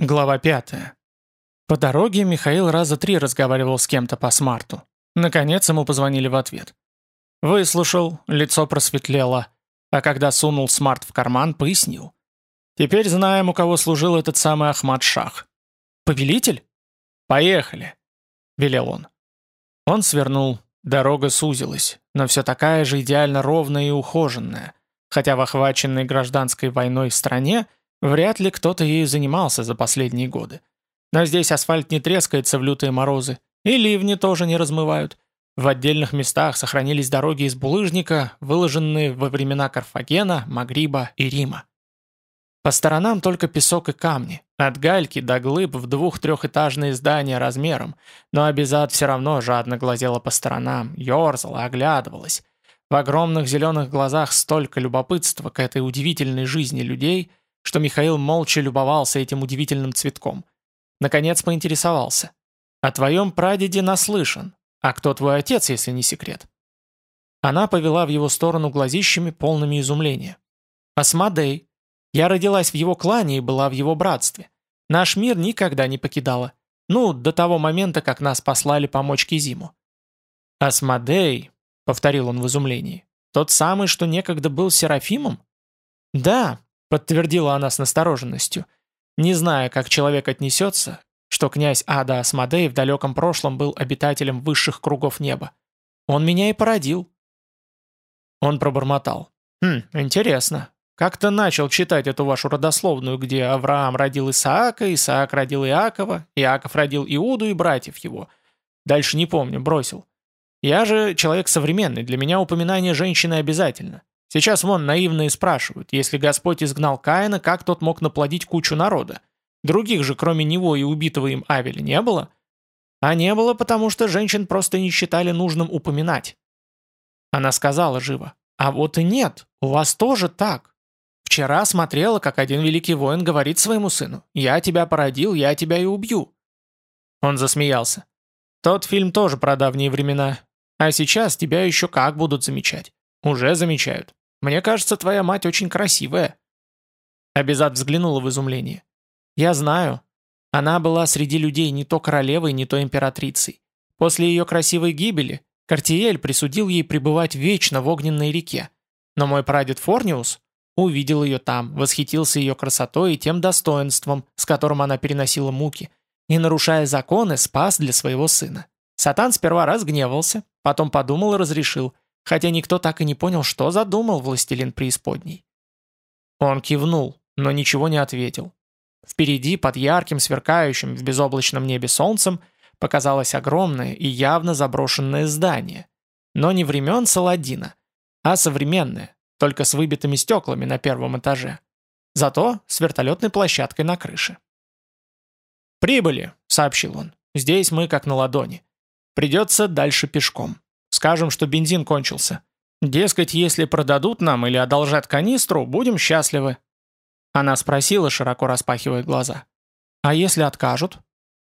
Глава 5. По дороге Михаил раза три разговаривал с кем-то по смарту. Наконец ему позвонили в ответ. Выслушал, лицо просветлело, а когда сунул смарт в карман, пояснил. «Теперь знаем, у кого служил этот самый Ахмад Шах». «Повелитель?» «Поехали», — велел он. Он свернул, дорога сузилась, но все такая же идеально ровная и ухоженная, хотя в охваченной гражданской войной стране — Вряд ли кто-то ею занимался за последние годы. Но здесь асфальт не трескается в лютые морозы, и ливни тоже не размывают. В отдельных местах сохранились дороги из булыжника, выложенные во времена Карфагена, Магриба и Рима. По сторонам только песок и камни, от гальки до глыб в двух-трехэтажные здания размером, но Абизад все равно жадно глазела по сторонам, ерзала, оглядывалась. В огромных зеленых глазах столько любопытства к этой удивительной жизни людей, что Михаил молча любовался этим удивительным цветком. Наконец поинтересовался. «О твоем прадеде наслышан. А кто твой отец, если не секрет?» Она повела в его сторону глазищами, полными изумления. «Асмодей. Я родилась в его клане и была в его братстве. Наш мир никогда не покидала. Ну, до того момента, как нас послали помочь Кизиму». «Асмодей», — повторил он в изумлении, — «тот самый, что некогда был Серафимом?» «Да, Подтвердила она с настороженностью, не зная, как человек отнесется, что князь Ада Асмодей в далеком прошлом был обитателем высших кругов неба. Он меня и породил. Он пробормотал. «Хм, интересно. Как-то начал читать эту вашу родословную, где Авраам родил Исаака, Исаак родил Иакова, Иаков родил Иуду и братьев его. Дальше не помню, бросил. Я же человек современный, для меня упоминание женщины обязательно. Сейчас вон наивные спрашивают, если Господь изгнал Каина, как тот мог наплодить кучу народа? Других же, кроме него и убитого им Авеля, не было? А не было, потому что женщин просто не считали нужным упоминать. Она сказала живо, а вот и нет, у вас тоже так. Вчера смотрела, как один великий воин говорит своему сыну, «Я тебя породил, я тебя и убью». Он засмеялся. Тот фильм тоже про давние времена. А сейчас тебя еще как будут замечать. Уже замечают. Мне кажется, твоя мать очень красивая». Абизад взглянула в изумление. «Я знаю. Она была среди людей не то королевой, не то императрицей. После ее красивой гибели Картиель присудил ей пребывать вечно в огненной реке. Но мой прадед Форниус увидел ее там, восхитился ее красотой и тем достоинством, с которым она переносила муки, и, нарушая законы, спас для своего сына. Сатан сперва разгневался, потом подумал и разрешил – хотя никто так и не понял, что задумал властелин преисподней. Он кивнул, но ничего не ответил. Впереди, под ярким, сверкающим в безоблачном небе солнцем, показалось огромное и явно заброшенное здание. Но не времен Саладина, а современное, только с выбитыми стеклами на первом этаже. Зато с вертолетной площадкой на крыше. «Прибыли», — сообщил он. «Здесь мы как на ладони. Придется дальше пешком». Скажем, что бензин кончился. Дескать, если продадут нам или одолжат канистру, будем счастливы». Она спросила, широко распахивая глаза. «А если откажут?»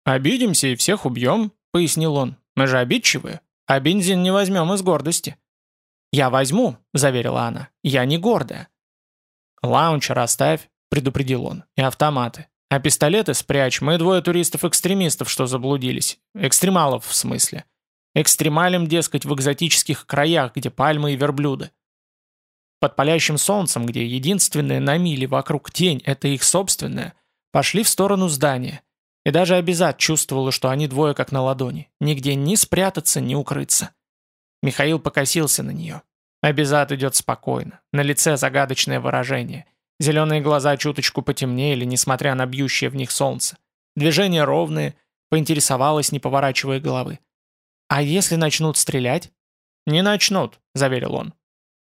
«Обидимся и всех убьем», — пояснил он. «Мы же обидчивые, а бензин не возьмем из гордости». «Я возьму», — заверила она. «Я не гордая». «Лаунчер оставь», — предупредил он, — «и автоматы. А пистолеты спрячь, мы двое туристов-экстремистов, что заблудились. Экстремалов, в смысле. Экстремалем, дескать, в экзотических краях, где пальмы и верблюды. Под палящим солнцем, где единственная на миле вокруг тень – это их собственная, пошли в сторону здания. И даже Абизат чувствовала, что они двое как на ладони. Нигде ни спрятаться, ни укрыться. Михаил покосился на нее. Абизат идет спокойно. На лице загадочное выражение. Зеленые глаза чуточку потемнели, несмотря на бьющее в них солнце. Движения ровные, поинтересовалась, не поворачивая головы. «А если начнут стрелять?» «Не начнут», — заверил он.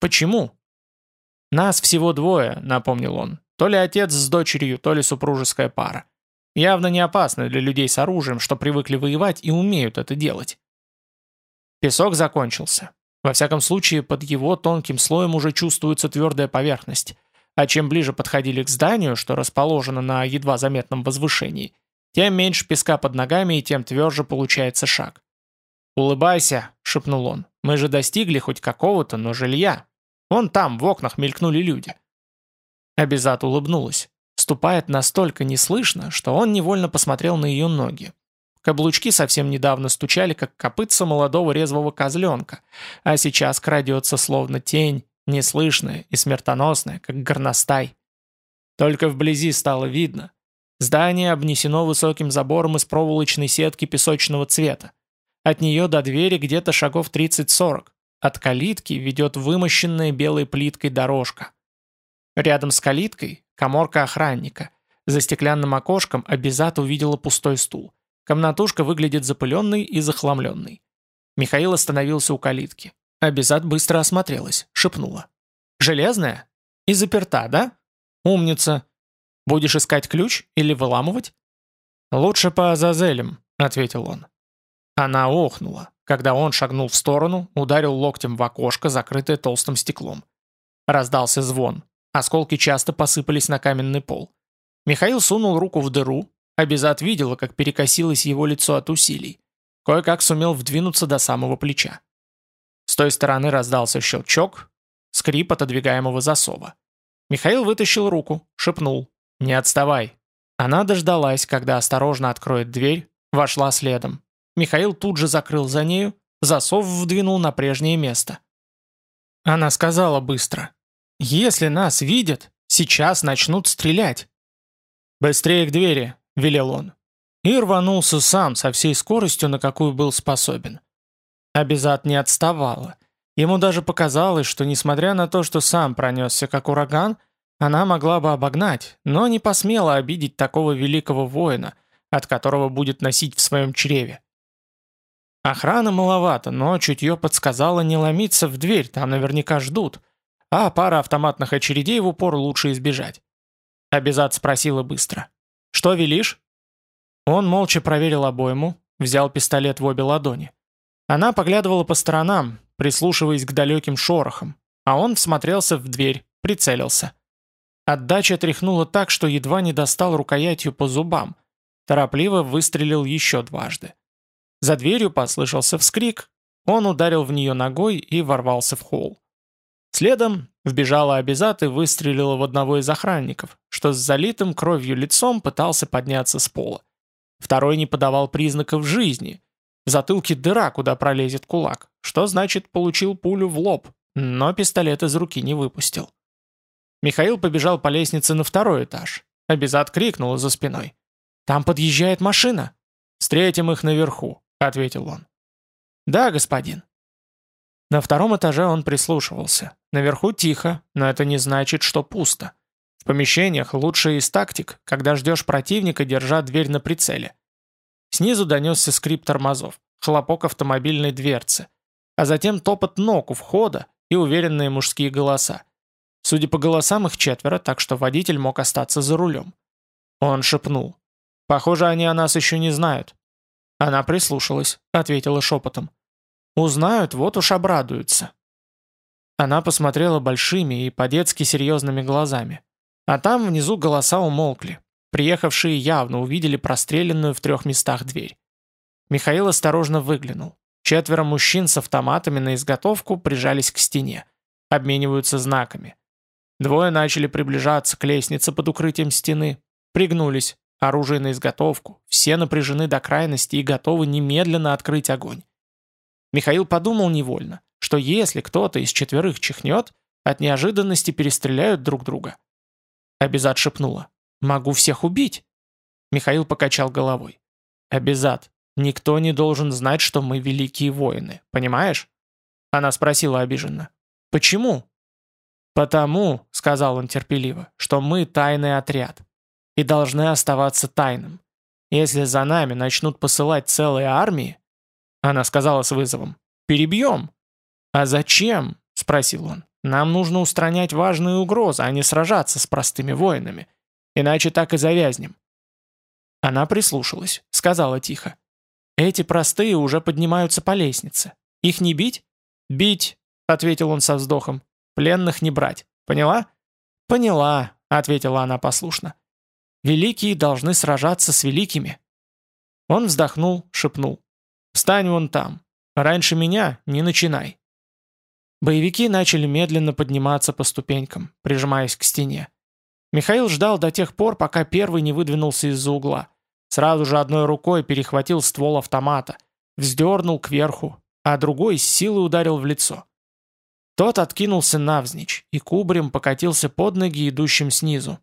«Почему?» «Нас всего двое», — напомнил он. «То ли отец с дочерью, то ли супружеская пара. Явно не опасно для людей с оружием, что привыкли воевать и умеют это делать». Песок закончился. Во всяком случае, под его тонким слоем уже чувствуется твердая поверхность. А чем ближе подходили к зданию, что расположено на едва заметном возвышении, тем меньше песка под ногами и тем тверже получается шаг. «Улыбайся», — шепнул он. «Мы же достигли хоть какого-то, но жилья. Вон там, в окнах, мелькнули люди». Абизат улыбнулась. Ступает настолько неслышно, что он невольно посмотрел на ее ноги. Каблучки совсем недавно стучали, как копытца молодого резвого козленка, а сейчас крадется словно тень, неслышная и смертоносная, как горностай. Только вблизи стало видно. Здание обнесено высоким забором из проволочной сетки песочного цвета. От нее до двери где-то шагов 30-40. От калитки ведет вымощенная белой плиткой дорожка. Рядом с калиткой – коморка охранника. За стеклянным окошком Абизат увидела пустой стул. Комнатушка выглядит запыленной и захламленной. Михаил остановился у калитки. Абизат быстро осмотрелась, шепнула. «Железная? И заперта, да? Умница. Будешь искать ключ или выламывать?» «Лучше по Азазелям», — ответил он. Она охнула, когда он шагнул в сторону, ударил локтем в окошко, закрытое толстым стеклом. Раздался звон. Осколки часто посыпались на каменный пол. Михаил сунул руку в дыру, Абизат видела, как перекосилось его лицо от усилий. Кое-как сумел вдвинуться до самого плеча. С той стороны раздался щелчок, скрип отодвигаемого засова. Михаил вытащил руку, шепнул «Не отставай». Она дождалась, когда осторожно откроет дверь, вошла следом. Михаил тут же закрыл за нею, засов вдвинул на прежнее место. Она сказала быстро. «Если нас видят, сейчас начнут стрелять». «Быстрее к двери», — велел он. И рванулся сам со всей скоростью, на какую был способен. Абизат не отставала. Ему даже показалось, что несмотря на то, что сам пронесся как ураган, она могла бы обогнать, но не посмела обидеть такого великого воина, от которого будет носить в своем чреве. Охраны маловато, но чутье подсказало не ломиться в дверь, там наверняка ждут, а пара автоматных очередей в упор лучше избежать. Абизат спросила быстро. «Что велишь?» Он молча проверил обойму, взял пистолет в обе ладони. Она поглядывала по сторонам, прислушиваясь к далеким шорохам, а он всмотрелся в дверь, прицелился. Отдача тряхнула так, что едва не достал рукоятью по зубам. Торопливо выстрелил еще дважды. За дверью послышался вскрик. Он ударил в нее ногой и ворвался в холл. Следом вбежала Абизат и выстрелила в одного из охранников, что с залитым кровью лицом пытался подняться с пола. Второй не подавал признаков жизни. В затылке дыра, куда пролезет кулак, что значит получил пулю в лоб, но пистолет из руки не выпустил. Михаил побежал по лестнице на второй этаж. Абизат крикнул за спиной. «Там подъезжает машина!» «Встретим их наверху», — ответил он. «Да, господин». На втором этаже он прислушивался. Наверху тихо, но это не значит, что пусто. В помещениях лучше из тактик, когда ждешь противника, держа дверь на прицеле. Снизу донесся скрип тормозов, хлопок автомобильной дверцы, а затем топот ног у входа и уверенные мужские голоса. Судя по голосам, их четверо, так что водитель мог остаться за рулем. Он шепнул. «Похоже, они о нас еще не знают». Она прислушалась, ответила шепотом. «Узнают, вот уж обрадуются». Она посмотрела большими и по-детски серьезными глазами. А там внизу голоса умолкли. Приехавшие явно увидели простреленную в трех местах дверь. Михаил осторожно выглянул. Четверо мужчин с автоматами на изготовку прижались к стене. Обмениваются знаками. Двое начали приближаться к лестнице под укрытием стены. Пригнулись. Оружие на изготовку. Все напряжены до крайности и готовы немедленно открыть огонь. Михаил подумал невольно, что если кто-то из четверых чихнет, от неожиданности перестреляют друг друга. Абизат шепнула. «Могу всех убить!» Михаил покачал головой. «Абизат, никто не должен знать, что мы великие воины, понимаешь?» Она спросила обиженно. «Почему?» «Потому», — сказал он терпеливо, — «что мы тайный отряд и должны оставаться тайным. Если за нами начнут посылать целые армии...» Она сказала с вызовом. «Перебьем». «А зачем?» — спросил он. Нам нужно устранять важные угрозы, а не сражаться с простыми воинами. Иначе так и завязнем». Она прислушалась, сказала тихо. «Эти простые уже поднимаются по лестнице. Их не бить?» «Бить», — ответил он со вздохом. «Пленных не брать. Поняла?» «Поняла», — ответила она послушно. «Великие должны сражаться с великими». Он вздохнул, шепнул. «Встань вон там. Раньше меня не начинай». Боевики начали медленно подниматься по ступенькам, прижимаясь к стене. Михаил ждал до тех пор, пока первый не выдвинулся из-за угла. Сразу же одной рукой перехватил ствол автомата, вздернул кверху, а другой с силой ударил в лицо. Тот откинулся навзничь и кубарем покатился под ноги идущим снизу.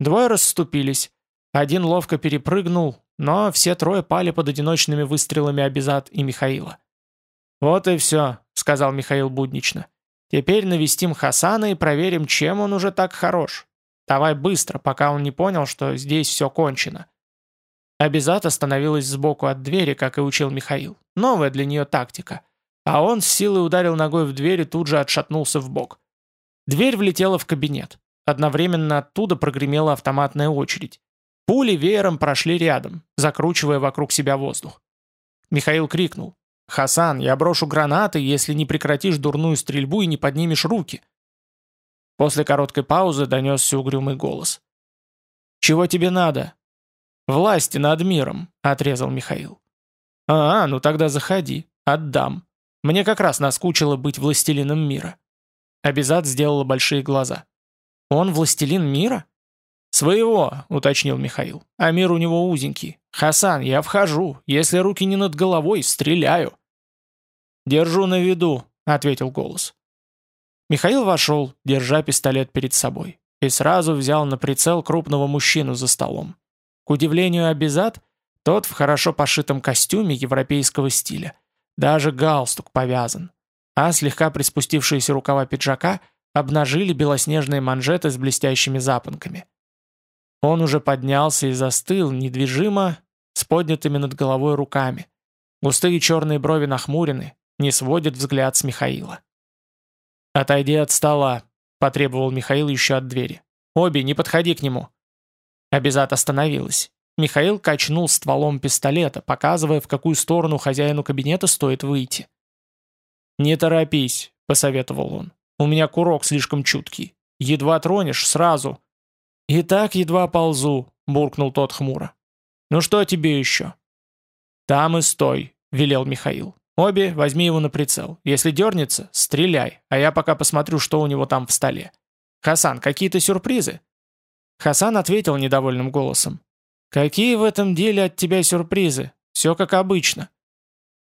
Двое расступились. Один ловко перепрыгнул, но все трое пали под одиночными выстрелами Абизад и Михаила. «Вот и все», — сказал Михаил буднично. «Теперь навестим Хасана и проверим, чем он уже так хорош. Давай быстро, пока он не понял, что здесь все кончено». Абизад остановилась сбоку от двери, как и учил Михаил. Новая для нее тактика. А он с силой ударил ногой в дверь и тут же отшатнулся в бок. Дверь влетела в кабинет. Одновременно оттуда прогремела автоматная очередь. Пули веером прошли рядом, закручивая вокруг себя воздух. Михаил крикнул. «Хасан, я брошу гранаты, если не прекратишь дурную стрельбу и не поднимешь руки». После короткой паузы донесся угрюмый голос. «Чего тебе надо?» «Власти над миром», — отрезал Михаил. «А, ну тогда заходи, отдам. Мне как раз наскучило быть властелином мира». Абизад сделала большие глаза. «Он властелин мира?» «Своего», — уточнил Михаил. «А мир у него узенький. Хасан, я вхожу. Если руки не над головой, стреляю». «Держу на виду», — ответил голос. Михаил вошел, держа пистолет перед собой, и сразу взял на прицел крупного мужчину за столом. К удивлению Абизад, тот в хорошо пошитом костюме европейского стиля. Даже галстук повязан. А слегка приспустившиеся рукава пиджака обнажили белоснежные манжеты с блестящими запонками. Он уже поднялся и застыл, недвижимо, с поднятыми над головой руками. Густые черные брови нахмурены, не сводит взгляд с Михаила. «Отойди от стола», — потребовал Михаил еще от двери. «Обе, не подходи к нему». Абизат остановилась. Михаил качнул стволом пистолета, показывая, в какую сторону хозяину кабинета стоит выйти. «Не торопись», — посоветовал он. «У меня курок слишком чуткий. Едва тронешь, сразу». «И так едва ползу», — буркнул тот хмуро. «Ну что тебе еще?» «Там и стой», — велел Михаил. «Обе, возьми его на прицел. Если дернется, стреляй, а я пока посмотрю, что у него там в столе. Хасан, какие-то сюрпризы?» Хасан ответил недовольным голосом. «Какие в этом деле от тебя сюрпризы? Все как обычно».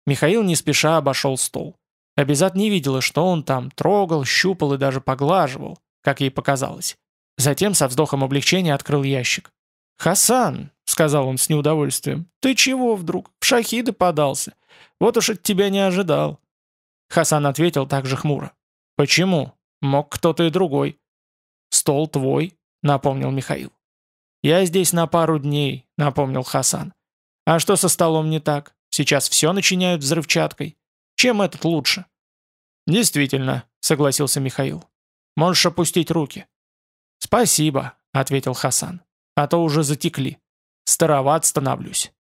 Михаил не спеша обошел стол. Абизат не видела, что он там трогал, щупал и даже поглаживал, как ей показалось. Затем со вздохом облегчения открыл ящик. «Хасан», — сказал он с неудовольствием, — «ты чего вдруг? В шахиды подался. Вот уж от тебя не ожидал». Хасан ответил также хмуро. «Почему? Мог кто-то и другой». «Стол твой», напомнил Михаил. «Я здесь на пару дней», — напомнил Хасан. «А что со столом не так? Сейчас все начиняют взрывчаткой. Чем этот лучше?» «Действительно», — согласился Михаил. «Можешь опустить руки». «Спасибо», — ответил Хасан. «А то уже затекли. Староват становлюсь».